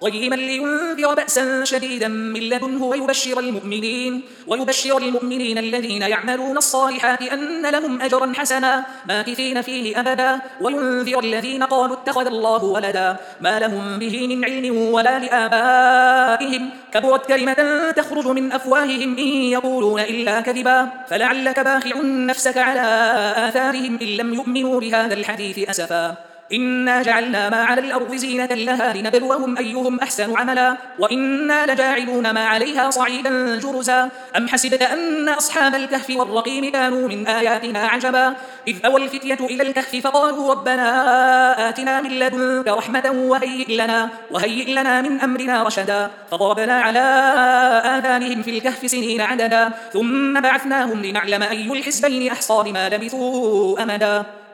قيما لينذر بأسا شديدا من لدنه ويبشر المؤمنين ويبشر المؤمنين الذين يعملون الصالحات أن لهم أجرا حسنا ماكثين فيه أبدا وينذر الذين قالوا اتخذ الله ولدا ما لهم به من علم ولا لآبائهم كبرت كلمة تخرج من أفواههم إن يقولون إلا كذبا فلعلك باخع نفسك على آثارهم إن لم يؤمنوا بهذا الحديث أسفا إنا جعلنا ما على الأرض زينة لها لنبلوهم أيهم أحسن عملا وإنا لجاعلون ما عليها صعيدا جرزا. أم حسبت أن أصحاب الكهف والرقيم كانوا من آياتنا عجبا؟ إذ أوى الفتية إلى الكهف فقالوا ربنا آتنا من لدنك رحمة وهيئ لنا, وهيئ لنا من أمرنا رشدا. فضربنا على آذانهم في الكهف سنين عددا ثم بعثناهم لنعلم أي الحزبين أحصى لما لبثوا أمدا.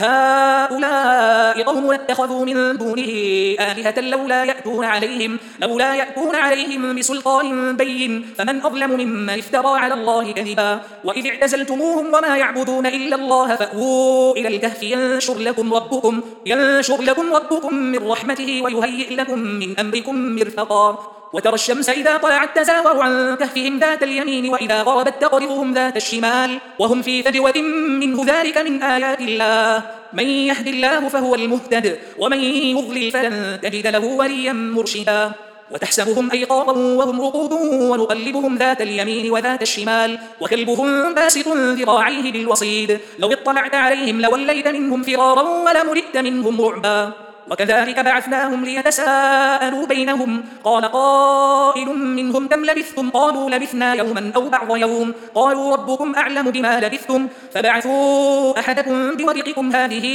هؤلاء قوم اتخذوا من دونه آلهة لولا يأتون عليهم لولا يأتون عليهم بسلطان بين. فمن أظلم ممن افترى على الله كذبا؟ وإذ اعتزلتموهم وما يعبدون إلا الله فأووا إلى الكهف ينشر لكم ربكم ينشر لكم ربكم من رحمته ويهيئ لكم من أمركم مرفقا. وترى الشمس إذا طلعت تزاور عن كهفهم ذات اليمين وإذا غربت تقرضهم ذات الشمال. وهم في فجوة منه ذلك من آيات الله. من يهد الله فهو المهتد ومن يضلل فلن تجد له وليا مرشدا. وتحسبهم أيقاظا وهم رقود ونقلبهم ذات اليمين وذات الشمال. وكلبهم باسط ذراعيه بالوصيد. لو اطلعت عليهم لوليت منهم فرارا ولملئت منهم رعبا. وكذلك بعثناهم ليتساءلوا بينهم. قال قائل منهم كم لبثتم؟ قالوا لبثنا يوما أو بعض يوم. قالوا ربكم أعلم بما لبثتم. فبعثوا أحدكم بورقكم هذه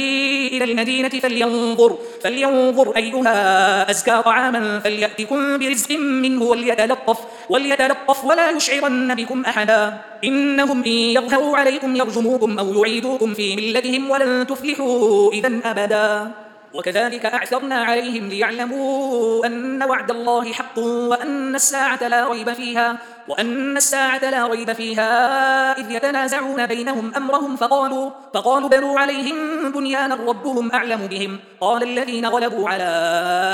إلى المدينة فلينظر, فلينظر أيها أزكى طعاما فليأتكم برزق منه وليتلطف, وليتلطف ولا يشعرن بكم أحدا. إنهم إن يظهروا عليكم يرجموكم أو يعيدوكم في ملتهم ولن تفلحوا إذا أبدا. وكذلك أعثرنا عليهم ليعلموا أن وعد الله حق وأن الساعة لا ريب فيها وأن الساعة لا ريب فيها إذ يتنازعون بينهم أمرهم فقالوا فقالوا بنوا عليهم بنيانا ربهم أعلم بهم قال الذين غلبوا على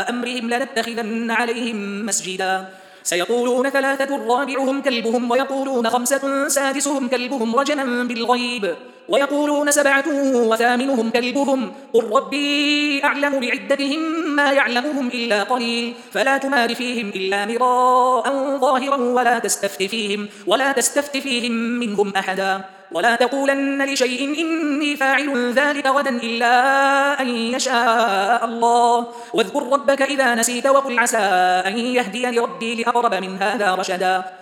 أمرهم لنتخذن عليهم مسجدا سيقولون ثلاثة رابعهم كلبهم ويقولون خمسة سادسهم كلبهم رجما بالغيب ويقولون سبعة وثامنهم كلبهم. قل ربي أعلم بعدتهم ما يعلمهم إلا قليل. فلا تمار فيهم إلا مراء ظاهرا ولا تستفت فيهم, ولا تستفت فيهم منهم أحدا. ولا تقولن لشيء إني فاعل ذلك غدا إلا أن يشاء الله. واذكر ربك إذا نسيت وقل عسى أن يهدي لربي لأقرب من هذا رشدا.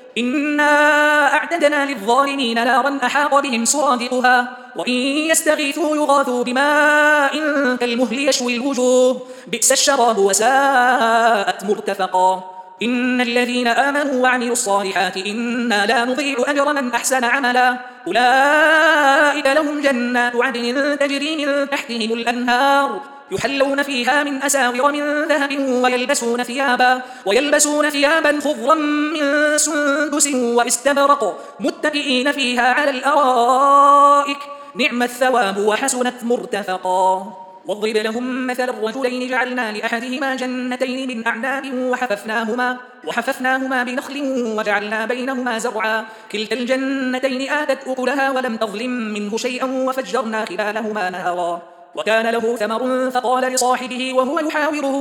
إنا أعتدنا للظالمين نارا أحاط بهم سرادقها وإن يستغيثوا يغاثوا بماء كالمهل يشوي الوجوه بئس الشراب وساءت مرتفقا إن الذين آمنوا وعملوا الصالحات إنا لا نضيع أجر من أحسن عملا أولئك لهم جنات عدن تجري من تحتهم الأنهار يحلون فيها من أساور من ذهب ويلبسون ثيابا, ويلبسون ثيابا خضرا من سندس واستبرق متكئين فيها على الأرائك. نعم الثواب وحسنت مرتفقا. واضرب لهم مثل الرجلين جعلنا لأحدهما جنتين من أعناب وحففناهما, وحففناهما بنخل وجعلنا بينهما زرعا. كلتا الجنتين آتت أكلها ولم تظلم منه شيئا وفجرنا خلالهما نهرا وكان له ثمر فقال لصاحبه وهو يحاوره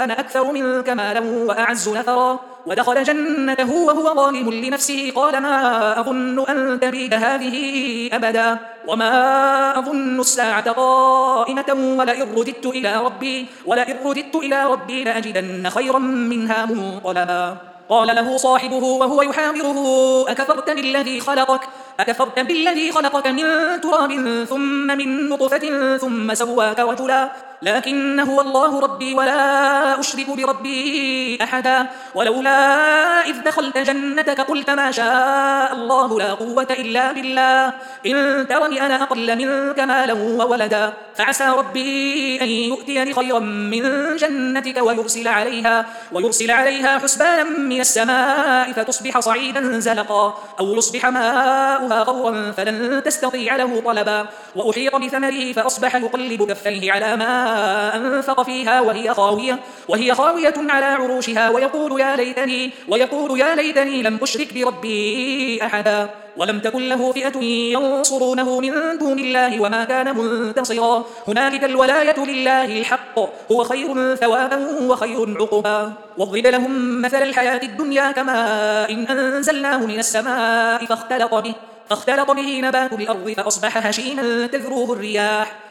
أنا أكثر منك مالا وأعز نفرا. ودخل جنته وهو ظالم لنفسه قال ما أظن أن تبيد هذه أبدا؟ وما أظن الساعة قائمة ولئن رددت إلى ربي ولئن رددت إلى ربي لأجدن خيرا منها منقلبا. قال له صاحبه وهو يحاوره أكفرت بالذي خلقك؟ أكفرت بالذي خلقك من تراب ثم من نطفة ثم سواك رجلا لكن هو الله ربي ولا أشرك بربي أحدا. ولولا إذ دخلت جنتك قلت ما شاء الله لا قوة إلا بالله. إن ترني أنا أقل منك مالا وولدا فعسى ربي أن يؤتيني خيرا من جنتك ويرسل عليها, ويرسل عليها حسبانا من السماء فتصبح صعيدا زلقا أو يصبح ماؤها غورا فلن تستطيع له طلبا. وأحيط بثمره فأصبح يقلب كفيه على ما أنفق فيها وهي خاوية وهي خاوية على عروشها ويقول يا ليتني ويقول يا ليتني لم أشرك بربي أحدا. ولم تكن له فئة ينصرونه من دون الله وما كان منتصرا. هنالك الولاية لله الحق هو خير ثوابا وخير عقبا. واضرب لهم مثل الحياة الدنيا كما إن أنزلناه من السماء فاختلط به فاختلط به نبات الأرض فأصبح هشيما تذروه الرياح.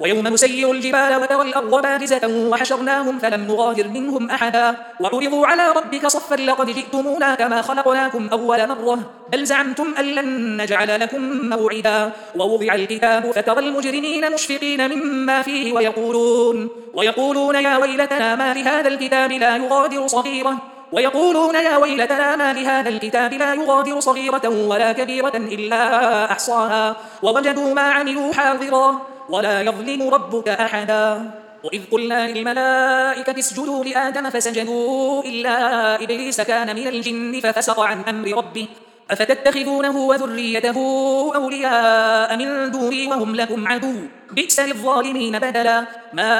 ويوم نسير الجبال وترى الأرض بارزة وحشرناهم فلم نغادر منهم أحدا. وعرضوا على ربك صفا لقد جئتمونا كما خلقناكم أول مرة. بل زعمتم أن لن نجعل لكم موعدا. ووضع الكتاب فترى المجرمين مشفقين مما فيه ويقولون, ويقولون يا ويلتنا ما لهذا الكتاب لا يغادر صغيرة. ويقولون يا ويلتنا ما لهذا الكتاب لا يغادر صغيرة ولا كبيرة إلا أحصاها. ووجدوا ما عملوا حاضرا. ولا يظلم ربك أحدا. وإذ قلنا للملائكة اسجدوا لآدم فسجدوا إلا إبليس كان من الجن ففسق عن أمر ربه. أفتتخذونه وذريته أولياء من دوني وهم لكم عدو. بئس للظالمين بدلا. ما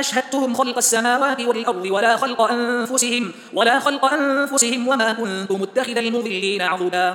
أشهدتهم خلق السماوات والأرض ولا خلق أنفسهم ولا خلق أنفسهم وما كنت متخذ المضلين عضدا.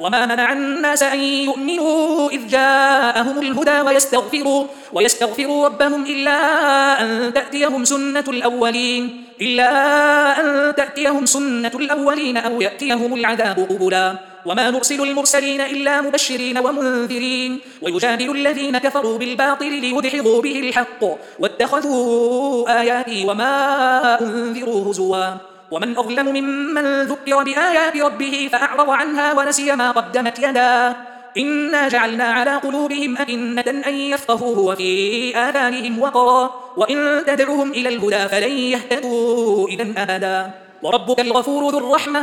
وما منع الناس أن يؤمنوا إذ جاءهم الهدى ويستغفروا, ويستغفروا ربهم إلا أن تأتيهم سنة الأولين إلا أن تأتيهم سنة الأولين أو يأتيهم العذاب قبلا. وما نرسل المرسلين إلا مبشرين ومنذرين. ويجادل الذين كفروا بالباطل ليدحضوا به الحق. واتخذوا آياتي وما أنذروا هزوا. ومن أظلم ممن ذكر بآيات ربه فأعرض عنها ونسي ما قدمت يداه إنا جعلنا على قلوبهم أكنة أن يفقهوه وفي آذانهم وقرا. وإن تدعوهم إلى الهدى فلن يهتدوا إذا أبدا. وربك الغفور ذو الرحمة.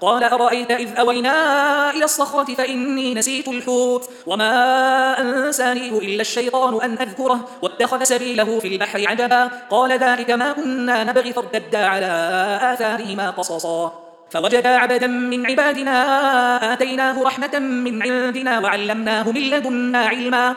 قال أرأيت إذ أوينا إلى الصخرة فإني نسيت الحوت وما أنسانيه إلا الشيطان أن أذكره واتخذ سبيله في البحر عجبا قال ذلك ما كنا نبغي فارتدا على آثارهما قصصا فوجدا عبدا من عبادنا آتيناه رحمة من عندنا وعلمناه من لدنا علما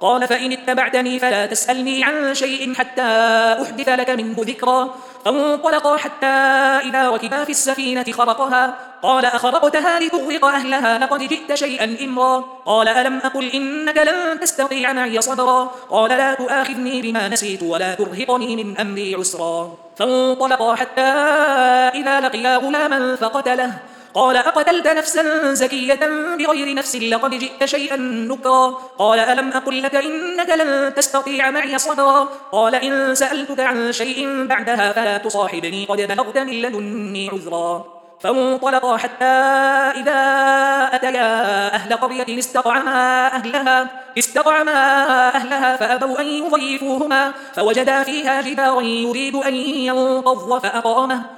قال فإن اتبعتني فلا تسألني عن شيء حتى أحدث لك منه ذكرا. فانطلقا حتى إذا ركبا في السفينة خرقها. قال أخرقتها لتغرق أهلها لقد جئت شيئا إمرا. قال ألم أقل إنك لن تستطيع معي صبرا؟ قال لا تؤاخذني بما نسيت ولا ترهقني من أمري عسرا. فانطلقا حتى إذا لقيا غلاما فقتله. قال أقتلت نفسا زكية بغير نفس لقد جئت شيئا نكرا. قال ألم أقل لك إنك لن تستطيع معي صبرا. قال إن سألتك عن شيء بعدها فلا تصاحبني. قد بلغت من لدني عذرا. فانطلقا حتى إذا أتيا أهل قرية استطعما أهلها. استطعما أهلها فأبوا أن يضيفوهما. فوجدا فيها جدارا يريد أن ينقض فأقامه.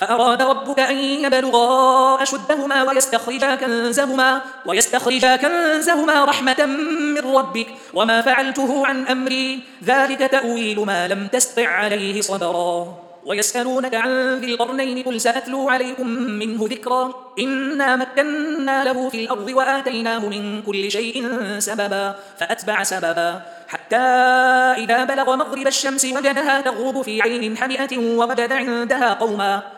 فأراد ربك أن يبلغا أشدهما ويستخرجا كنزهما, ويستخرجا كنزهما رحمة من ربك وما فعلته عن أمري ذلك تأويل ما لم تستع عليه صبرا. ويسألونك عن ذي القرنين قل سأتلو عليكم منه ذكرا. إنا مكنا له في الأرض وآتيناه من كل شيء سببا فأتبع سببا. حتى إذا بلغ مغرب الشمس وجدها تغرب في عين حمئة ووجد عندها قوما.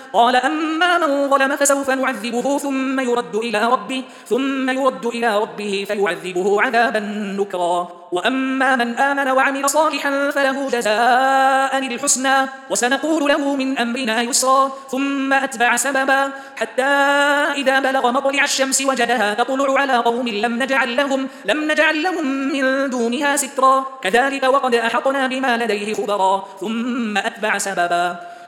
قال أما من ظلم فسوف نعذبه ثم يرد إلى ربه ثم يرد إلى ربه فيعذبه عذابا نكرا. وأما من آمن وعمل صالحا فله جزاء الحسنى وسنقول له من أمرنا يسرا. ثم أتبع سببا حتى إذا بلغ مطلع الشمس وجدها تطلع على قوم لم نجعل لهم لم نجعل لهم من دونها سترا. كذلك وقد أحطنا بما لديه خبرا. ثم أتبع سببا.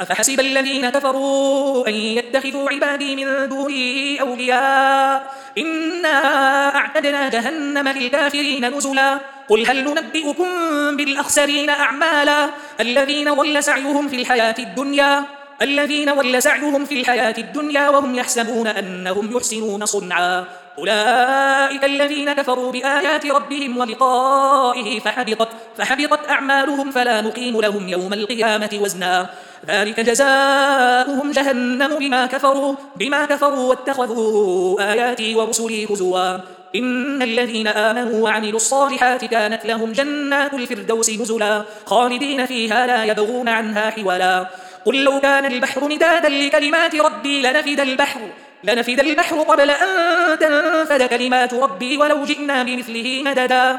أفحسب الذين كفروا أن يتخذوا عبادي من دوني أولياء؟ إنا أعتدنا جهنم للكافرين نزلا. قل هل ننبئكم بالأخسرين أعمالا؟ الذين ضل سعيهم في الحياة الدنيا. الذين ضل سعيهم في الحياة الدنيا وهم يحسبون أنهم يحسنون صنعا. أولئك الذين كفروا بآيات ربهم ولقائه فحبطت, فحبطت أعمالهم فلا نقيم لهم يوم القيامة وزنا. ذلك جزاؤهم جهنم بما كفروا, بما كفروا واتخذوا آياتي ورسلي هزوا. إن الذين آمنوا وعملوا الصالحات كانت لهم جنات الفردوس نزلا. خالدين فيها لا يبغون عنها حولا. قل لو كان البحر مدادا لكلمات ربي لنفد البحر لنفد البحر قبل أن تنفد كلمات ربي ولو جئنا بمثله مددا.